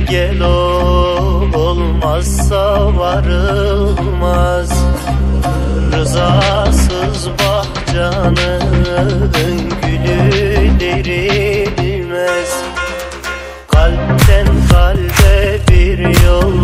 engel ol, olmazsa varılmaz. Rızasız bahçanın gülü derilmez Kalpten kalbe bir yol